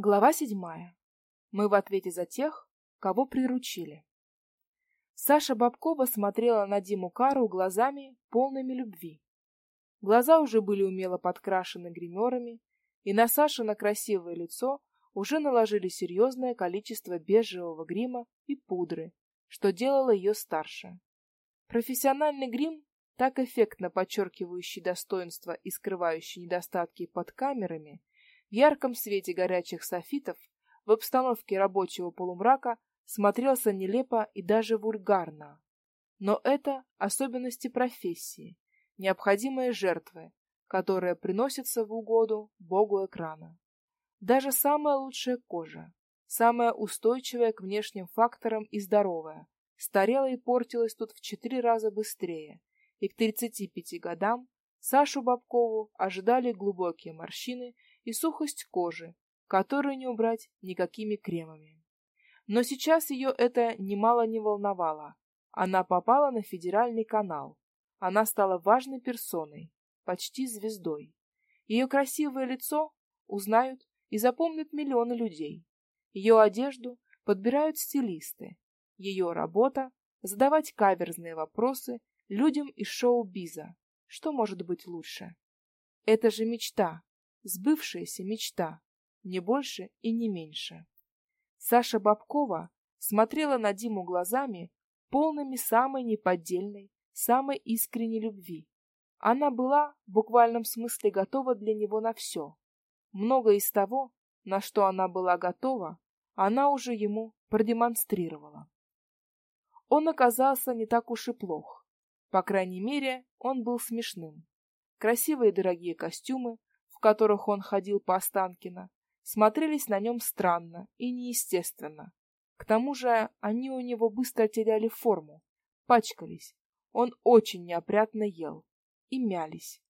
Глава седьмая. Мы в ответе за тех, кого приручили. Саша Бабкова смотрела на Диму Кару глазами, полными любви. Глаза уже были умело подкрашены гримерами, и на Сашино красивое лицо уже наложили серьезное количество бежевого грима и пудры, что делало ее старше. Профессиональный грим, так эффектно подчеркивающий достоинства и скрывающий недостатки под камерами, в ярком свете горячих софитов, в обстановке рабочего полумрака смотрелся нелепо и даже вульгарно. Но это особенности профессии, необходимые жертвы, которые приносятся в угоду богу экрана. Даже самая лучшая кожа, самая устойчивая к внешним факторам и здоровая, старела и портилась тут в четыре раза быстрее, и к 35 годам Сашу Бабкову ожидали глубокие морщины и сухость кожи, которую не убрать никакими кремами. Но сейчас ее это немало не волновало. Она попала на федеральный канал. Она стала важной персоной, почти звездой. Ее красивое лицо узнают и запомнят миллионы людей. Ее одежду подбирают стилисты. Ее работа — задавать каверзные вопросы людям из шоу-биза. Что может быть лучше? Это же мечта, Сбывшаяся мечта, не больше и не меньше. Саша Бабкова смотрела на Диму глазами, полными самой неподдельной, самой искренней любви. Она была в буквальном смысле готова для него на все. Много из того, на что она была готова, она уже ему продемонстрировала. Он оказался не так уж и плох. По крайней мере, он был смешным. Красивые дорогие костюмы, в которых он ходил по Останкино, смотрелись на нем странно и неестественно. К тому же они у него быстро теряли форму, пачкались. Он очень неопрятно ел и мялись.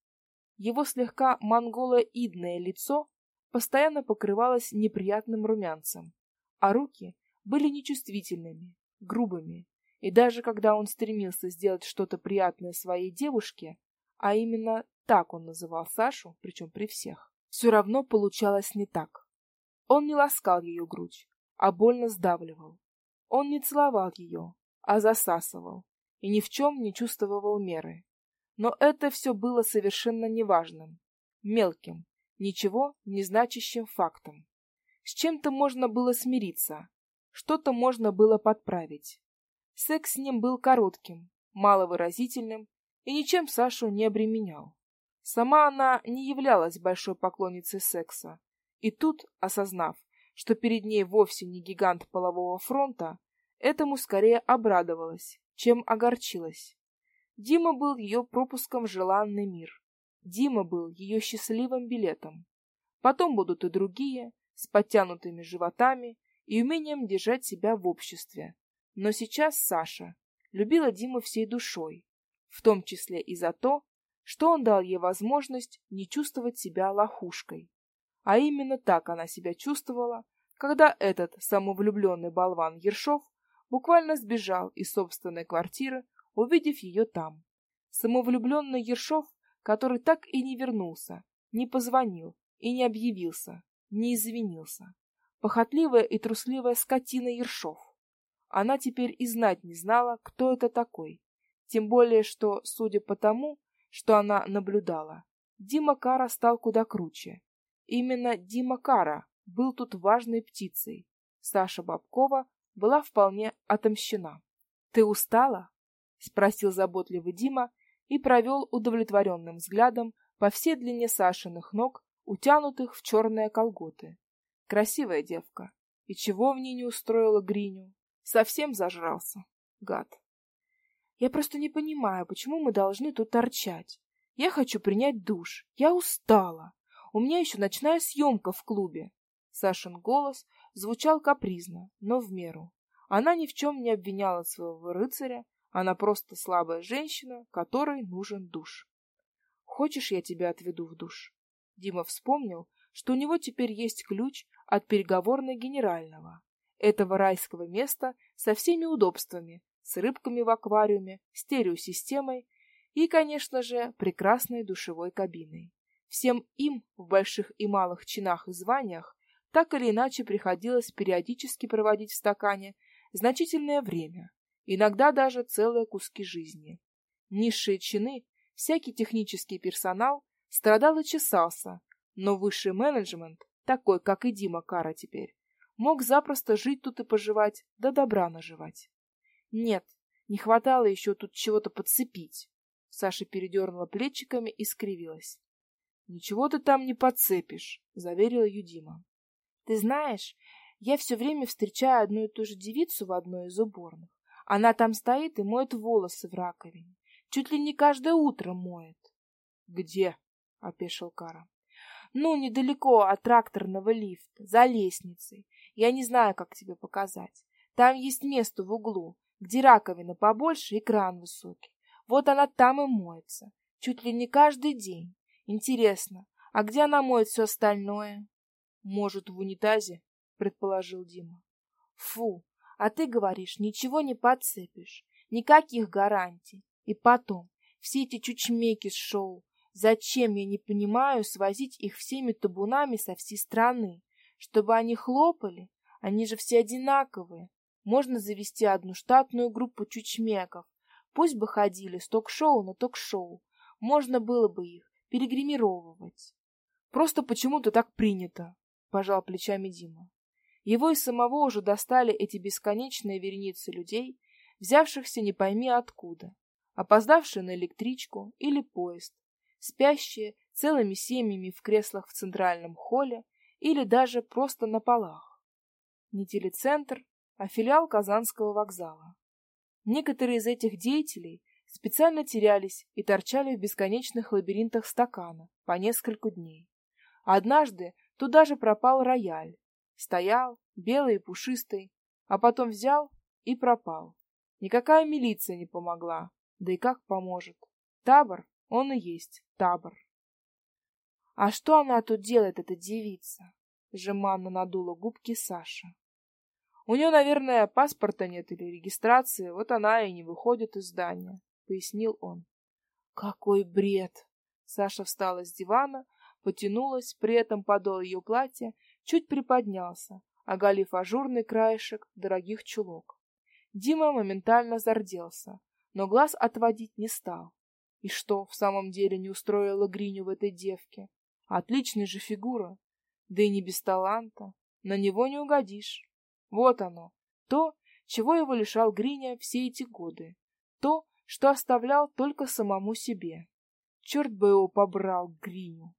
Его слегка монголоидное лицо постоянно покрывалось неприятным румянцем, а руки были нечувствительными, грубыми, и даже когда он стремился сделать что-то приятное своей девушке, а именно так он называл Сашу, причем при всех. Все равно получалось не так. Он не ласкал ее грудь, а больно сдавливал. Он не целовал ее, а засасывал, и ни в чем не чувствовал меры. Но это все было совершенно неважным, мелким, ничего не значащим фактом. С чем-то можно было смириться, что-то можно было подправить. Секс с ним был коротким, маловыразительным и ничем Сашу не обременял. Сама она не являлась большой поклонницей секса. И тут, осознав, что перед ней вовсе не гигант полового фронта, этому скорее обрадовалась, чем огорчилась. Дима был ее пропуском в желанный мир. Дима был ее счастливым билетом. Потом будут и другие, с подтянутыми животами и умением держать себя в обществе. Но сейчас Саша любила Диму всей душой, в том числе и за то, что он дал ей возможность не чувствовать себя лохушкой. А именно так она себя чувствовала, когда этот самовлюбленный болван Ершов буквально сбежал из собственной квартиры, увидев ее там. Самовлюбленный Ершов, который так и не вернулся, не позвонил и не объявился, не извинился. Похотливая и трусливая скотина Ершов. Она теперь и знать не знала, кто это такой. Тем более, что, судя по тому, что она наблюдала. Дима Кара стал куда круче. Именно Дима Кара был тут важной птицей. Саша Бабкова была вполне отомщена. «Ты устала?» — спросил заботливый Дима и провел удовлетворенным взглядом по всей длине Сашиных ног, утянутых в черные колготы. Красивая девка. И чего в ней не устроила Гриню? Совсем зажрался. Гад. Я просто не понимаю, почему мы должны тут торчать. Я хочу принять душ. Я устала. У меня еще ночная съемка в клубе. Сашин голос звучал капризно, но в меру. Она ни в чем не обвиняла своего рыцаря, она просто слабая женщина, которой нужен душ. Хочешь, я тебя отведу в душ? Дима вспомнил, что у него теперь есть ключ от переговорной генерального, этого райского места со всеми удобствами, с рыбками в аквариуме, стереосистемой и, конечно же, прекрасной душевой кабиной. Всем им в больших и малых чинах и званиях так или иначе приходилось периодически проводить в стакане значительное время, иногда даже целые куски жизни. Низшие чины, всякий технический персонал страдал и чесался, но высший менеджмент, такой, как и Дима Кара теперь, мог запросто жить тут и поживать, да добра наживать. Нет, не хватало еще тут чего-то подцепить. Саша передернула плечиками и скривилась. — Ничего ты там не подцепишь, — заверила Юдима. — Ты знаешь, я все время встречаю одну и ту же девицу в одной из уборных. Она там стоит и моет волосы в раковине. Чуть ли не каждое утро моет. — Где? — опешил Кара. — Ну, недалеко от тракторного лифта, за лестницей. Я не знаю, как тебе показать. Там есть место в углу, где раковина побольше и кран высокий. Вот она там и моется. Чуть ли не каждый день. Интересно, а где она моет все остальное? Может, в унитазе? предположил Дима. Фу, а ты говоришь, ничего не подцепишь. Никаких гарантий. И потом, все эти чучмеки с шоу. Зачем, я не понимаю, свозить их всеми табунами со всей страны? Чтобы они хлопали? Они же все одинаковые. Можно завести одну штатную группу чучмеков. Пусть бы ходили с ток-шоу на ток-шоу. Можно было бы их перегримировывать. Просто почему-то так принято, пожал плечами Дима. Его и самого уже достали эти бесконечные вереницы людей, взявшихся не пойми откуда, опоздавшие на электричку или поезд, спящие целыми семьями в креслах в центральном холле или даже просто на полах. Не телецентр, а филиал Казанского вокзала. Некоторые из этих деятелей специально терялись и торчали в бесконечных лабиринтах стакана по несколько дней. Однажды туда же пропал рояль. Стоял, белый и пушистый, а потом взял и пропал. Никакая милиция не помогла, да и как поможет. Табор, он и есть табор. — А что она тут делает, эта девица? — жеманно надула губки Саша. У нее, наверное, паспорта нет или регистрации, вот она и не выходит из здания, пояснил он. Какой бред! Саша встала с дивана, потянулась, при этом подол ее платья чуть приподнялся, оголив ажурный краешек дорогих чулок. Дима моментально зарделся, но глаз отводить не стал. И что, в самом деле не устроила Гриню в этой девке? Отличная же фигура, да и не без таланта, на него не угодишь. Вот оно, то, чего его лишал Гриня все эти годы, то, что оставлял только самому себе. Черт бы его побрал, Гриню.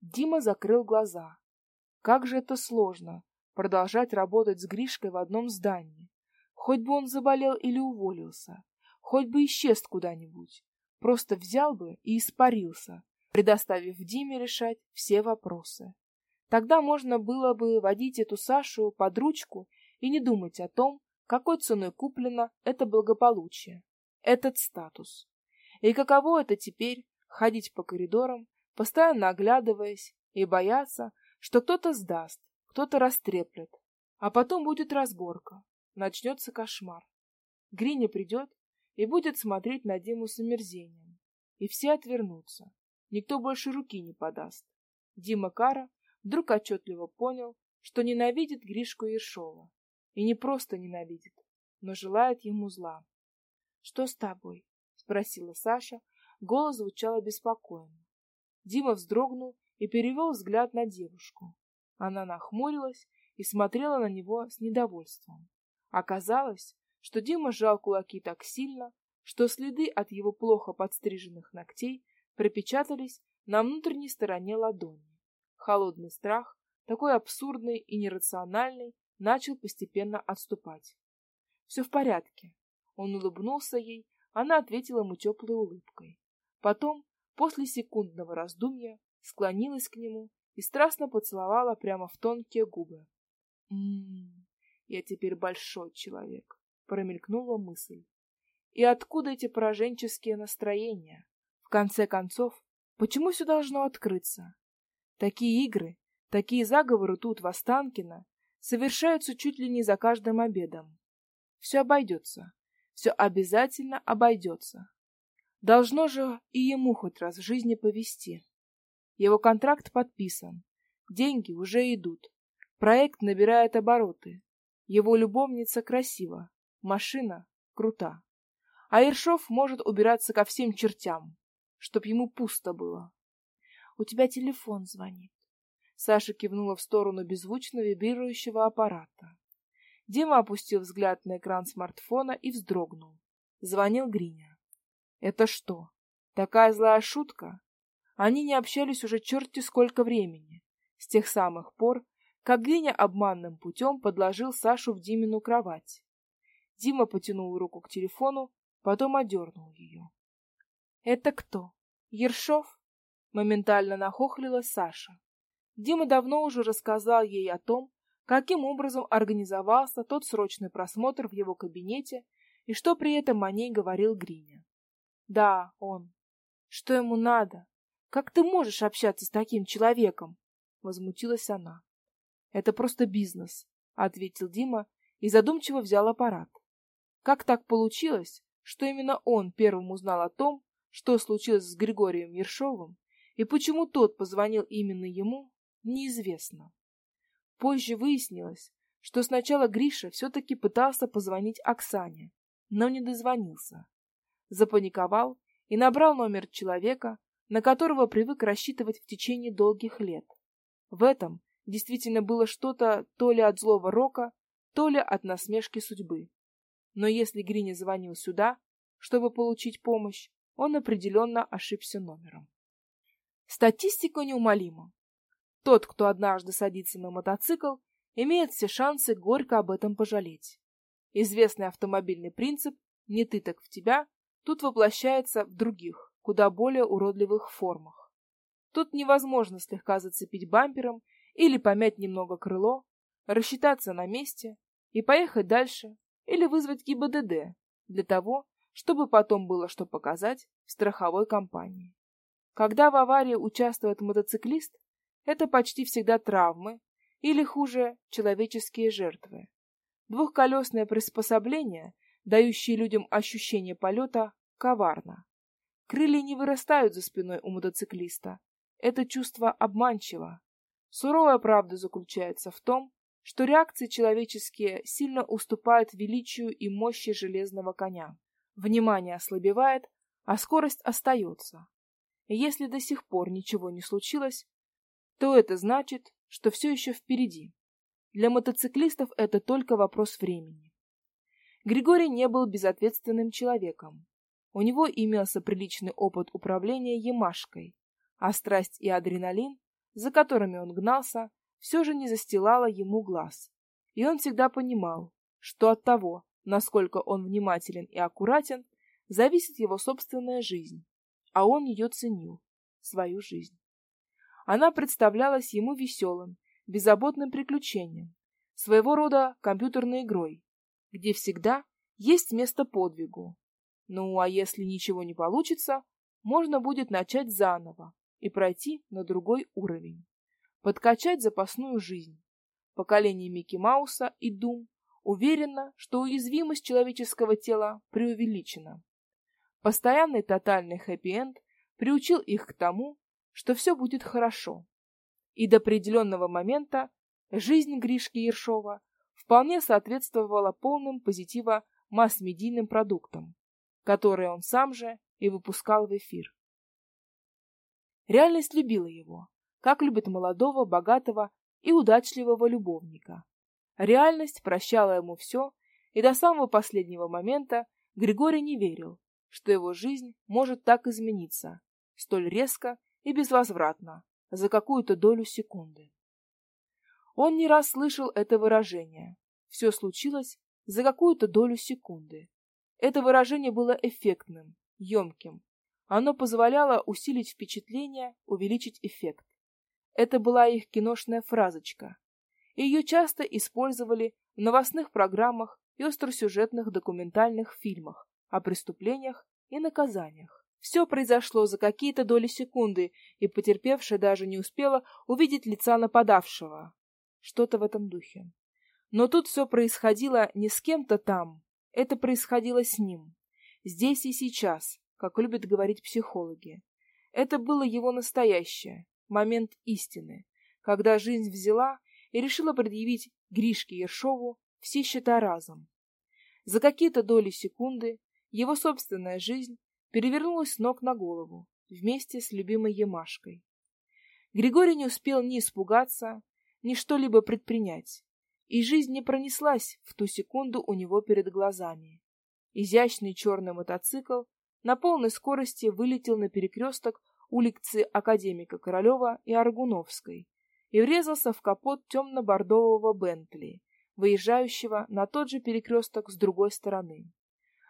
Дима закрыл глаза. Как же это сложно продолжать работать с Гришкой в одном здании. Хоть бы он заболел или уволился, хоть бы исчез куда-нибудь, просто взял бы и испарился, предоставив Диме решать все вопросы. Тогда можно было бы водить эту Сашу под ручку и не думать о том, какой ценой куплено это благополучие, этот статус. И каково это теперь ходить по коридорам, постоянно оглядываясь и бояться, что кто-то сдаст, кто-то растреплет, а потом будет разборка, начнется кошмар. Гриня придет и будет смотреть на Диму с омерзением, и все отвернутся, никто больше руки не подаст. Дима Кара вдруг отчетливо понял, что ненавидит Гришку Ершова. И не просто ненавидит, но желает ему зла. — Что с тобой? — спросила Саша. Голос звучал обеспокоенно. Дима вздрогнул и перевел взгляд на девушку. Она нахмурилась и смотрела на него с недовольством. Оказалось, что Дима сжал кулаки так сильно, что следы от его плохо подстриженных ногтей пропечатались на внутренней стороне ладони. Холодный страх, такой абсурдный и нерациональный, начал постепенно отступать. Все в порядке. Он улыбнулся ей, она ответила ему теплой улыбкой. Потом, после секундного раздумья, склонилась к нему и страстно поцеловала прямо в тонкие губы. «М-м, я теперь большой человек», — промелькнула мысль. «И откуда эти пораженческие настроения? Конце концов, почему все должно открыться? Такие игры, такие заговоры тут, в Останкино, совершаются чуть ли не за каждым обедом. Все обойдется, все обязательно обойдется. Должно же и ему хоть раз в жизни повести. Его контракт подписан, деньги уже идут. Проект набирает обороты. Его любовница красива, машина крута. А Ершов может убираться ко всем чертям, чтоб ему пусто было. У тебя телефон звонит. Саша кивнула в сторону беззвучно вибрирующего аппарата. Дима опустил взгляд на экран смартфона и вздрогнул. Звонил Гриня. Это что, такая злая шутка? Они не общались уже черти сколько времени, с тех самых пор, как Гриня обманным путем подложил Сашу в Димину кровать. Дима потянул руку к телефону, потом одернул ее. — Это кто? Ершов? — моментально нахохлилась Саша. Дима давно уже рассказал ей о том, каким образом организовался тот срочный просмотр в его кабинете и что при этом о ней говорил Гриня. — Да, он. Что ему надо? Как ты можешь общаться с таким человеком? — возмутилась она. — Это просто бизнес, — ответил Дима и задумчиво взял аппарат. Как так получилось, что именно он первым узнал о том, что случилось с Григорием Ершовым, и почему тот позвонил именно ему, неизвестно. Позже выяснилось, что сначала Гриша все-таки пытался позвонить Оксане, но не дозвонился. Запаниковал и набрал номер человека, на которого привык рассчитывать в течение долгих лет. В этом действительно было что-то то ли от злого рока, то ли от насмешки судьбы. Но если Гриня звонил сюда, чтобы получить помощь, он определенно ошибся номером. Статистика неумолима. Тот, кто однажды садится на мотоцикл, имеет все шансы горько об этом пожалеть. Известный автомобильный принцип «не ты так в тебя» тут воплощается в других, куда более уродливых формах. Тут невозможно слегка зацепить бампером или помять немного крыло, рассчитаться на месте и поехать дальше, или вызвать ГИБДД для того, чтобы потом было что показать в страховой компании. Когда в аварии участвует мотоциклист, это почти всегда травмы или, хуже, человеческие жертвы. Двухколесное приспособление, дающее людям ощущение полета, коварно. Крылья не вырастают за спиной у мотоциклиста. Это чувство обманчиво. Суровая правда заключается в том, что реакции человеческие сильно уступают величию и мощи железного коня. Внимание ослабевает, а скорость остается. И если до сих пор ничего не случилось, то это значит, что все еще впереди. Для мотоциклистов это только вопрос времени. Григорий не был безответственным человеком. У него имелся приличный опыт управления Ямашкой, а страсть и адреналин, за которыми он гнался, все же не застилала ему глаз. И он всегда понимал, что от того, насколько он внимателен и аккуратен, зависит его собственная жизнь, а он ее ценил, свою жизнь. Она представлялась ему веселым, беззаботным приключением, своего рода компьютерной игрой, где всегда есть место подвигу. Ну, а если ничего не получится, можно будет начать заново и пройти на другой уровень подкачать запасную жизнь. Поколение Микки Мауса и Дум уверено, что уязвимость человеческого тела преувеличена. Постоянный тотальный хэппи-энд приучил их к тому, что все будет хорошо. И до определенного момента жизнь Гришки Ершова вполне соответствовала полным позитива масс-медийным продуктам, которые он сам же и выпускал в эфир. Реальность любила его, как любит молодого, богатого и удачливого любовника. Реальность прощала ему все, и до самого последнего момента Григорий не верил, что его жизнь может так измениться, столь резко и безвозвратно, за какую-то долю секунды. Он не раз слышал это выражение. Все случилось за какую-то долю секунды. Это выражение было эффектным, емким. Оно позволяло усилить впечатление, увеличить эффект. Это была их киношная фразочка. Ее часто использовали в новостных программах и остросюжетных документальных фильмах о преступлениях и наказаниях. Все произошло за какие-то доли секунды, и потерпевшая даже не успела увидеть лица нападавшего. Что-то в этом духе. Но тут все происходило не с кем-то там, это происходило с ним. Здесь и сейчас, как любят говорить психологи. Это было его настоящее, момент истины, когда жизнь взяла и решила предъявить Гришке Ершову все счета разом. За какие-то доли секунды его собственная жизнь перевернулась с ног на голову вместе с любимой Ямашкой. Григорий не успел ни испугаться, ни что-либо предпринять, и жизнь не пронеслась в ту секунду у него перед глазами. Изящный черный мотоцикл на полной скорости вылетел на перекресток улицы Академика Королева и Аргуновской и врезался в капот темно-бордового Бентли, выезжающего на тот же перекресток с другой стороны.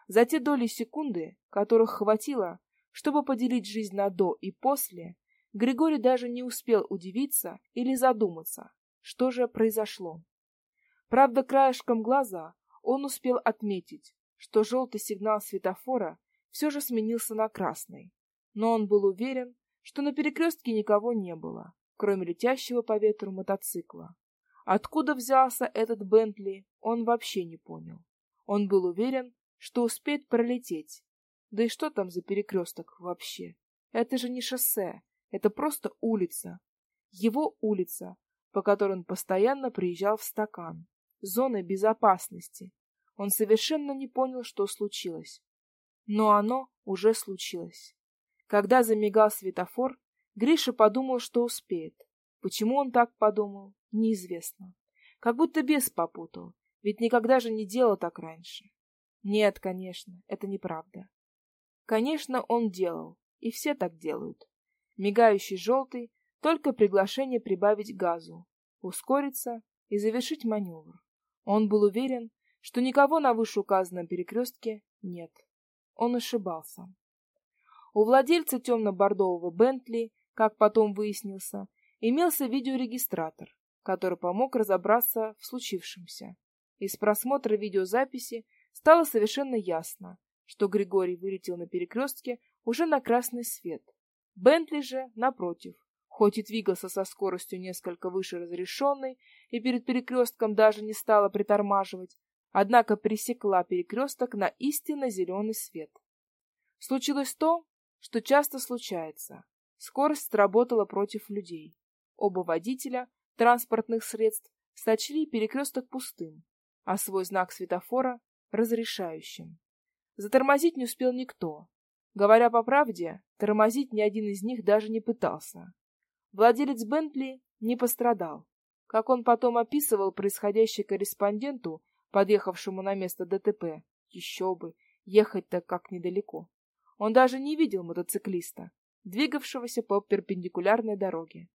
За те доли секунды, которых хватило, чтобы поделить жизнь на до и после, Григорий даже не успел удивиться или задуматься, что же произошло. Правда, краешком глаза он успел отметить, что желтый сигнал светофора все же сменился на красный, но он был уверен, что на перекрестке никого не было, кроме летящего по ветру мотоцикла. Откуда взялся этот Бентли, он вообще не понял. Он был уверен, что успеет пролететь. Да и что там за перекресток вообще? Это же не шоссе, это просто улица. Его улица, по которой он постоянно приезжал в стакан. Зона безопасности. Он совершенно не понял, что случилось. Но оно уже случилось. Когда замигал светофор, Гриша подумал, что успеет. Почему он так подумал, неизвестно. Как будто бес попутал, ведь никогда же не делал так раньше. Нет, конечно, это неправда. Конечно, он делал, и все так делают. Мигающий желтый — только приглашение прибавить газу, ускориться и завершить маневр. Он был уверен, что никого на вышеуказанном перекрестке нет. Он ошибался. У владельца темно-бордового Бентли, как потом выяснился, имелся видеорегистратор, который помог разобраться в случившемся. Из просмотра видеозаписи стало совершенно ясно, что Григорий вылетел на перекрестке уже на красный свет. Бентли же, напротив, хоть и двигался со скоростью несколько выше разрешенной и перед перекрестком даже не стала притормаживать, однако пересекла перекресток на истинно зеленый свет. Случилось то, что часто случается. Скорость сработала против людей. Оба водителя транспортных средств сочли перекресток пустым, а свой знак светофора — разрешающим. Затормозить не успел никто. Говоря по правде, тормозить ни один из них даже не пытался. Владелец Бентли не пострадал. Как он потом описывал происходящее корреспонденту, подъехавшему на место ДТП. Еще бы, ехать-то как недалеко. Он даже не видел мотоциклиста, двигавшегося по перпендикулярной дороге.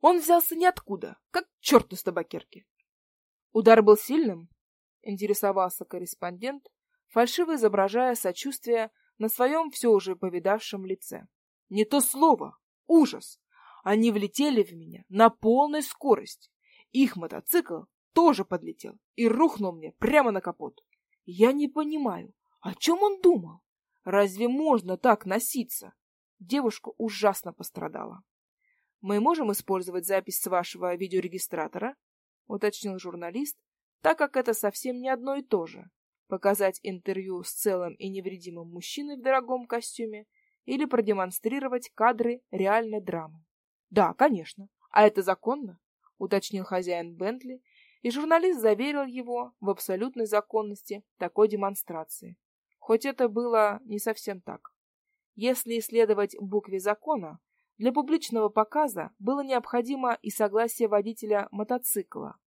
Он взялся ниоткуда, как черт из табакерки. Удар был сильным? Интересовался корреспондент, фальшиво изображая сочувствие на своем все уже повидавшем лице. Не то слово! Ужас! Они влетели в меня на полной скорости. Их мотоцикл тоже подлетел и рухнул мне прямо на капот. Я не понимаю, о чем он думал? Разве можно так носиться? Девушка ужасно пострадала. Мы можем использовать запись с вашего видеорегистратора? уточнил журналист, так как это совсем не одно и то же. Показать интервью с целым и невредимым мужчиной в дорогом костюме или продемонстрировать кадры реальной драмы. Да, конечно. А это законно? уточнил хозяин Бентли, и журналист заверил его в абсолютной законности такой демонстрации. Хоть это было не совсем так. Если исследовать букве закона, для публичного показа было необходимо и согласие водителя мотоцикла,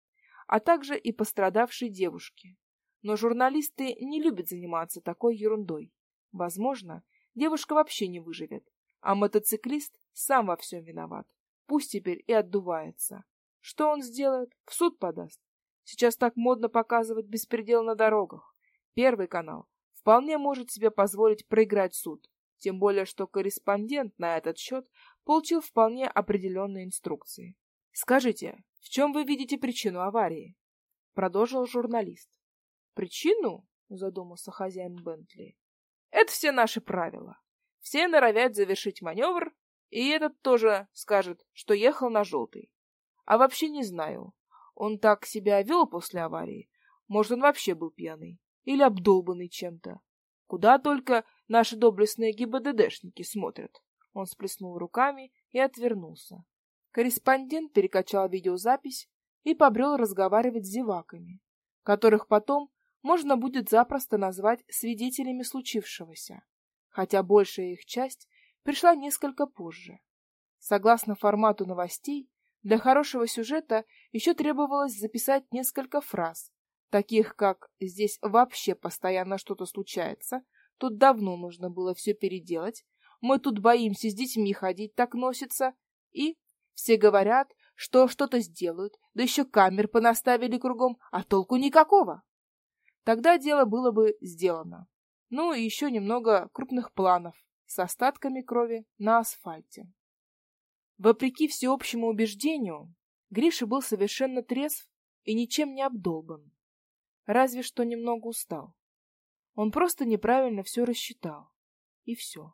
а также и пострадавшей девушки. Но журналисты не любят заниматься такой ерундой. Возможно, девушка вообще не выживет, а мотоциклист сам во всем виноват. Пусть теперь и отдувается. Что он сделает? В суд подаст. Сейчас так модно показывать беспредел на дорогах. Первый канал вполне может себе позволить проиграть суд, тем более что корреспондент на этот счет получил вполне определенные инструкции. «Скажите, в чем вы видите причину аварии?» — продолжил журналист. «Причину?» — задумался хозяин Бентли. «Это все наши правила. Все норовят завершить маневр, и этот тоже скажет, что ехал на желтый. А вообще не знаю. Он так себя вел после аварии. Может, он вообще был пьяный или обдолбанный чем-то. Куда только наши доблестные ГИБДДшники смотрят. Он сплеснул руками и отвернулся. Корреспондент перекачал видеозапись и побрел разговаривать с зеваками, которых потом можно будет запросто назвать свидетелями случившегося, хотя большая их часть пришла несколько позже. Согласно формату новостей, для хорошего сюжета еще требовалось записать несколько фраз, таких как «здесь вообще постоянно что-то случается», «тут давно нужно было все переделать», «мы тут боимся с детьми ходить, так носится» и «все говорят, что что-то сделают, да еще камер понаставили кругом, а толку никакого». Тогда дело было бы сделано. Ну и еще немного крупных планов с остатками крови на асфальте. Вопреки всеобщему убеждению, Гриша был совершенно трезв и ничем не обдолбан. Разве что немного устал. Он просто неправильно все рассчитал. И все.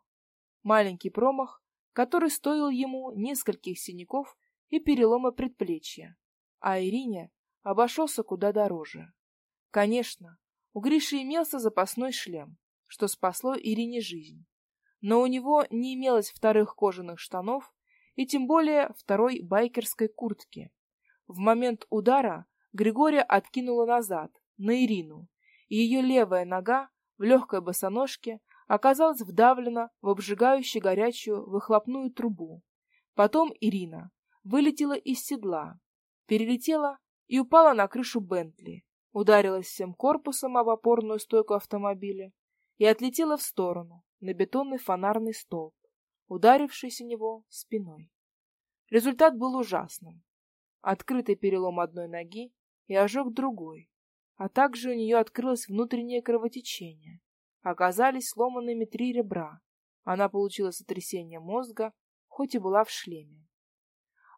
Маленький промах, который стоил ему нескольких синяков и перелома предплечья, а Ирине обошелся куда дороже. Конечно, у Гриши имелся запасной шлем, что спасло Ирине жизнь. Но у него не имелось вторых кожаных штанов и тем более второй байкерской куртки. В момент удара Григория откинула назад, на Ирину, и ее левая нога в легкой босоножке оказалась вдавлена в обжигающую горячую выхлопную трубу. Потом Ирина вылетела из седла, перелетела и упала на крышу Бентли, ударилась всем корпусом об опорную стойку автомобиля и отлетела в сторону, на бетонный фонарный столб, ударившись о него спиной. Результат был ужасным. Открытый перелом одной ноги и ожог другой, а также у нее открылось внутреннее кровотечение. Оказались сломанными три ребра. Она получила сотрясение мозга, хоть и была в шлеме.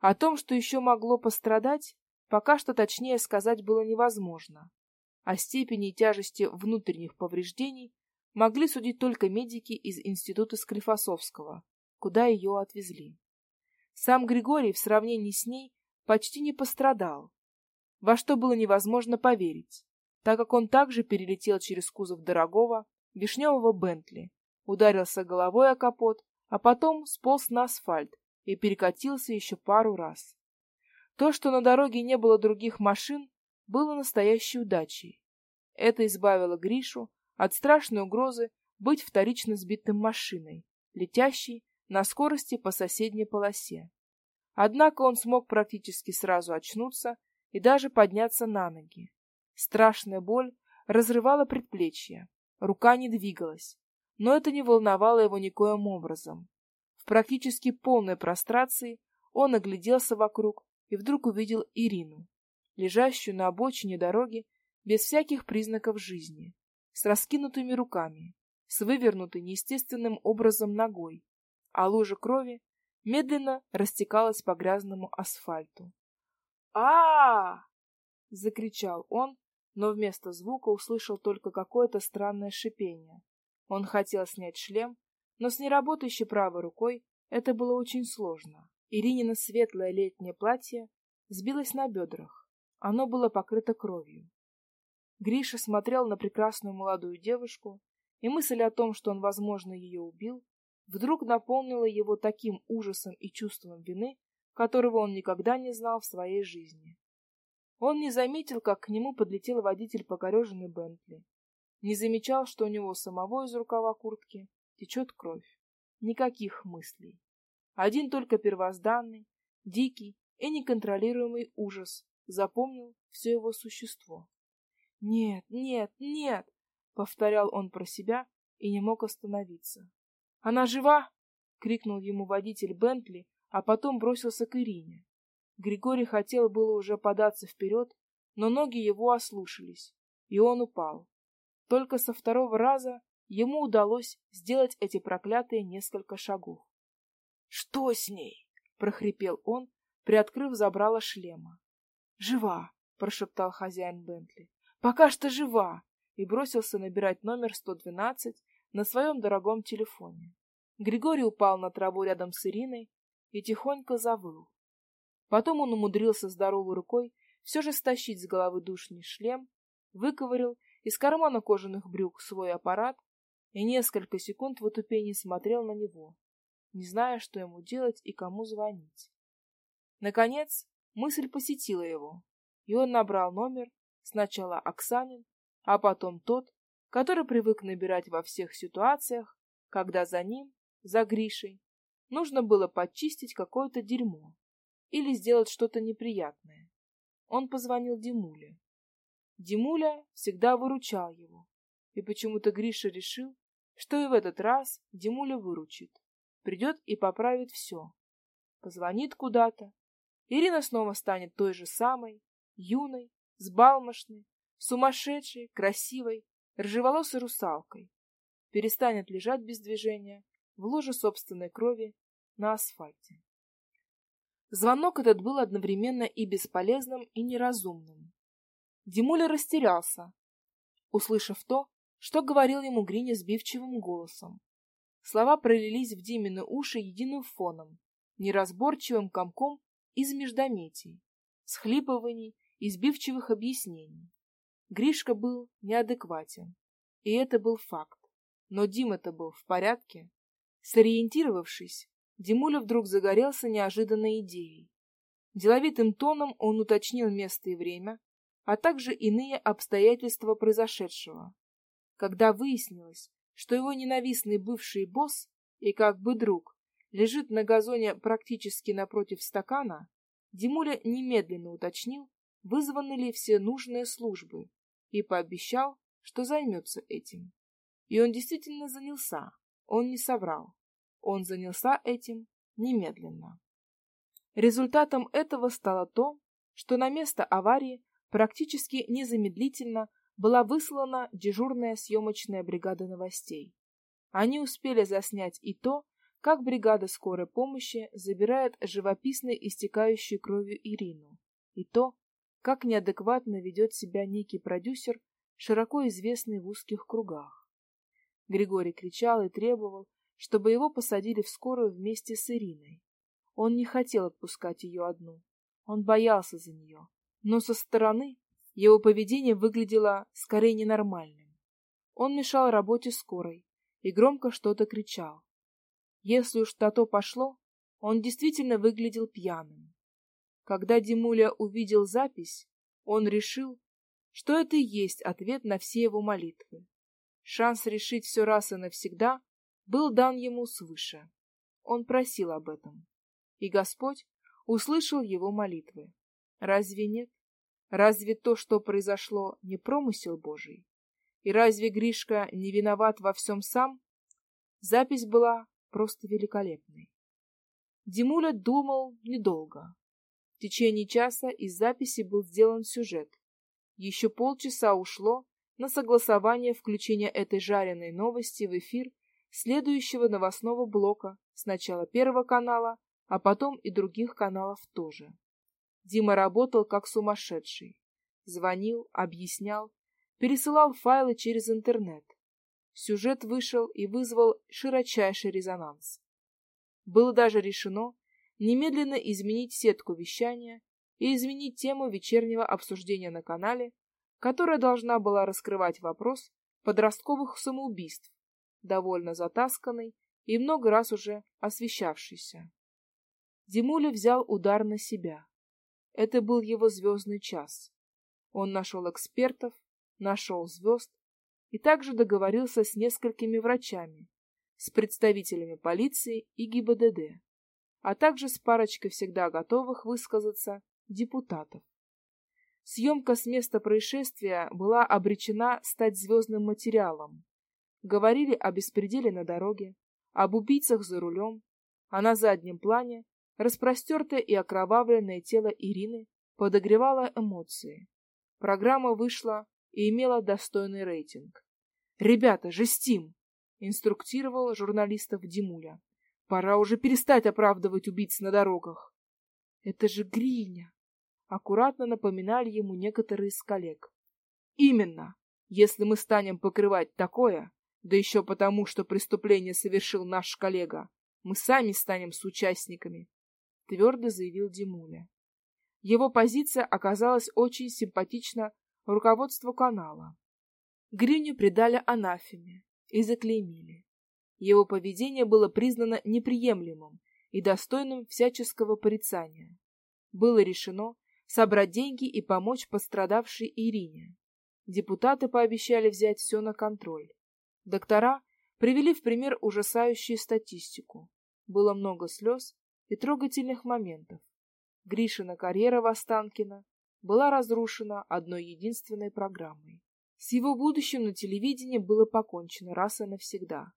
О том, что еще могло пострадать, пока что точнее сказать было невозможно. О степени и тяжести внутренних повреждений могли судить только медики из института Склифосовского, куда ее отвезли. Сам Григорий в сравнении с ней почти не пострадал, во что было невозможно поверить, так как он также перелетел через кузов дорогого вишневого Бентли, ударился головой о капот, а потом сполз на асфальт и перекатился еще пару раз. То, что на дороге не было других машин, было настоящей удачей. Это избавило Гришу от страшной угрозы быть вторично сбитым машиной, летящей на скорости по соседней полосе. Однако он смог практически сразу очнуться и даже подняться на ноги. Страшная боль разрывала предплечье, рука не двигалась, но это не волновало его никоим образом. В практически полной прострации он огляделся вокруг и вдруг увидел Ирину, лежащую на обочине дороги без всяких признаков жизни, с раскинутыми руками, с вывернутой неестественным образом ногой, а лужа крови медленно растекалась по грязному асфальту. а, -а, закричал он, но вместо звука услышал только какое-то странное шипение. Он хотел снять шлем, но с неработающей правой рукой это было очень сложно. Иринина светлое летнее платье сбилось на бедрах. Оно было покрыто кровью. Гриша смотрел на прекрасную молодую девушку, и мысль о том, что он, возможно, ее убил, вдруг наполнила его таким ужасом и чувством вины, которого он никогда не знал в своей жизни. Он не заметил, как к нему подлетел водитель покореженной Бентли. Не замечал, что у него самого из рукава куртки течет кровь. Никаких мыслей. Один только первозданный, дикий и неконтролируемый ужас запомнил все его существо. «Нет, нет, нет!» — повторял он про себя и не мог остановиться. «Она жива!» — крикнул ему водитель Бентли, а потом бросился к Ирине. Григорий хотел было уже податься вперед, но ноги его ослушались, и он упал. Только со второго раза ему удалось сделать эти проклятые несколько шагов. Что с ней? прохрипел он, приоткрыв забрало шлема. Жива, прошептал хозяин Бентли. Пока что жива, и бросился набирать номер 112 на своем дорогом телефоне. Григорий упал на траву рядом с Ириной и тихонько завыл. Потом он умудрился здоровой рукой все же стащить с головы душный шлем, выковырял из кармана кожаных брюк свой аппарат и несколько секунд в отупении смотрел на него, не зная, что ему делать и кому звонить. Наконец, мысль посетила его. и он набрал номер, сначала Оксанин, а потом тот, который привык набирать во всех ситуациях, когда за ним, за Гришей, нужно было подчистить какое-то дерьмо или сделать что-то неприятное. Он позвонил Димуле. Димуля всегда выручал его, и почему-то Гриша решил, что и в этот раз Димуля выручит, придет и поправит все. Позвонит куда-то. Ирина снова станет той же самой, юной, сбалмошной, сумасшедшей, красивой, рыжеволосой русалкой. Перестанет лежать без движения в луже собственной крови на асфальте. Звонок этот был одновременно и бесполезным, и неразумным. Димуля растерялся, услышав то, что говорил ему Гриня сбивчивым голосом. Слова пролились в Димины уши единым фоном, неразборчивым комком из междометий, схлипываний и сбивчивых объяснений. Гришка был неадекватен, и это был факт. Но Дима-то был в порядке. Сориентировавшись, Димуля вдруг загорелся неожиданной идеей. Деловитым тоном он уточнил место и время, а также иные обстоятельства произошедшего. Когда выяснилось, что его ненавистный бывший босс и как бы друг лежит на газоне практически напротив стакана, Димуля немедленно уточнил, вызваны ли все нужные службы, и пообещал, что займется этим. И он действительно занялся, он не соврал. Он занялся этим немедленно. Результатом этого стало то, что на место аварии практически незамедлительно была выслана дежурная съемочная бригада новостей. Они успели заснять и то, как бригада скорой помощи забирает живописно истекающую кровью Ирину, и то, как неадекватно ведет себя некий продюсер, широко известный в узких кругах. Григорий кричал и требовал, чтобы его посадили в скорую вместе с Ириной. Он не хотел отпускать ее одну. Он боялся за нее. Но со стороны его поведение выглядело скорее ненормальным. Он мешал работе скорой и громко что-то кричал. Если уж на то пошло, он действительно выглядел пьяным. Когда Димуля увидел запись, он решил, что это и есть ответ на все его молитвы. Шанс решить все раз и навсегда был дан ему свыше. Он просил об этом. И Господь услышал его молитвы. Разве нет? Разве то, что произошло, не промысел Божий? И разве Гришка не виноват во всем сам? Запись была просто великолепной. Димуля думал недолго. В течение часа из записи был сделан сюжет. Еще полчаса ушло на согласование включения этой жареной новости в эфир следующего новостного блока, сначала Первого канала, а потом и других каналов тоже. Дима работал как сумасшедший. Звонил, объяснял, пересылал файлы через интернет. Сюжет вышел и вызвал широчайший резонанс. Было даже решено немедленно изменить сетку вещания и изменить тему вечернего обсуждения на канале, которая должна была раскрывать вопрос подростковых самоубийств довольно затасканный и много раз уже освещавшийся. Димуля взял удар на себя. Это был его звездный час. Он нашел экспертов, нашел звезд и также договорился с несколькими врачами, с представителями полиции и ГИБДД, а также с парочкой всегда готовых высказаться депутатов. Съемка с места происшествия была обречена стать звездным материалом, Говорили о беспределе на дороге, об убийцах за рулем, а на заднем плане распростертое и окровавленное тело Ирины подогревало эмоции. Программа вышла и имела достойный рейтинг. «Ребята, жестим!» — инструктировал журналистов Димуля. «Пора уже перестать оправдывать убийц на дорогах». «Это же Гриня!» — аккуратно напоминали ему некоторые из коллег. «Именно! Если мы станем покрывать такое, да еще потому, что преступление совершил наш коллега. Мы сами станем соучастниками, — твердо заявил Димуля. Его позиция оказалась очень симпатична руководству канала. Гриню предали анафеме и заклеймили. Его поведение было признано неприемлемым и достойным всяческого порицания. Было решено собрать деньги и помочь пострадавшей Ирине. Депутаты пообещали взять все на контроль. Доктора привели в пример ужасающую статистику. Было много слез и трогательных моментов. Гришина карьера в Останкино была разрушена одной единственной программой. С его будущим на телевидении было покончено раз и навсегда.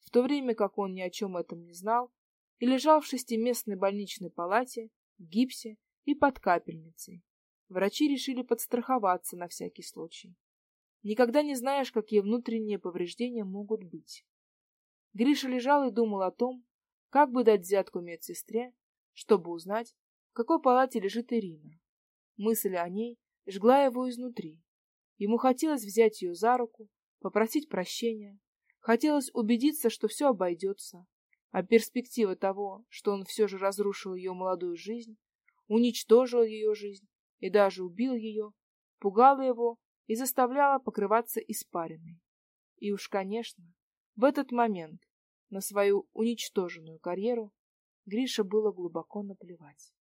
В то время как он ни о чем этом не знал и лежал в шестиместной больничной палате, в гипсе и под капельницей, врачи решили подстраховаться на всякий случай. Никогда не знаешь, какие внутренние повреждения могут быть. Гриша лежал и думал о том, как бы дать взятку медсестре, чтобы узнать, в какой палате лежит Ирина. Мысль о ней жгла его изнутри. Ему хотелось взять ее за руку, попросить прощения, хотелось убедиться, что все обойдется, а перспектива того, что он все же разрушил ее молодую жизнь, уничтожил ее жизнь и даже убил ее, пугала его и заставляла покрываться испариной. И уж, конечно, в этот момент на свою уничтоженную карьеру Грише было глубоко наплевать.